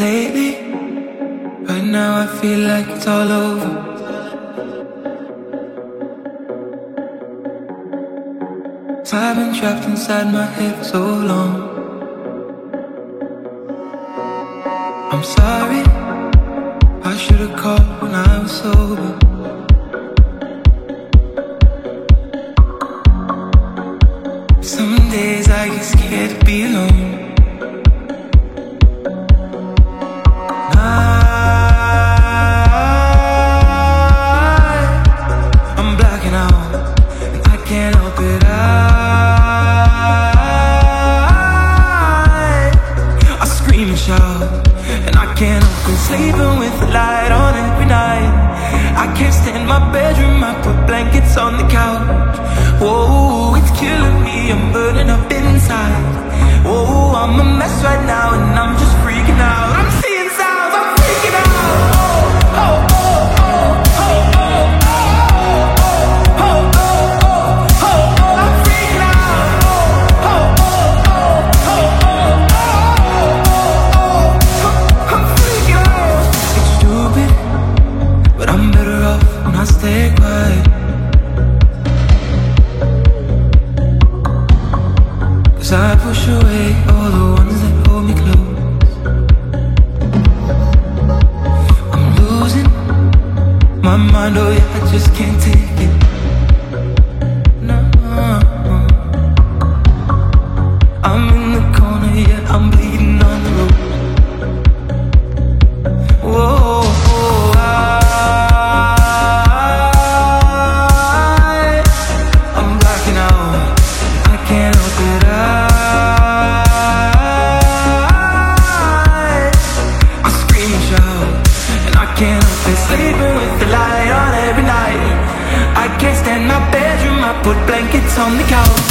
lately. Right now I feel like it's all over. I've been trapped inside my head for so long. I'm sorry, I should've called when I was sober. Some days I get scared to be alone. Sleeping with the light on every night. I can't stand my bedroom. I put blankets on the couch. Whoa, it's killing me. I'm burning up inside. Whoa, I'm a mess right now, and I'm stay quiet. Cause I push away all the ones that hold me close. I'm losing my mind, oh yeah, I just can't take it. Put blankets on the couch.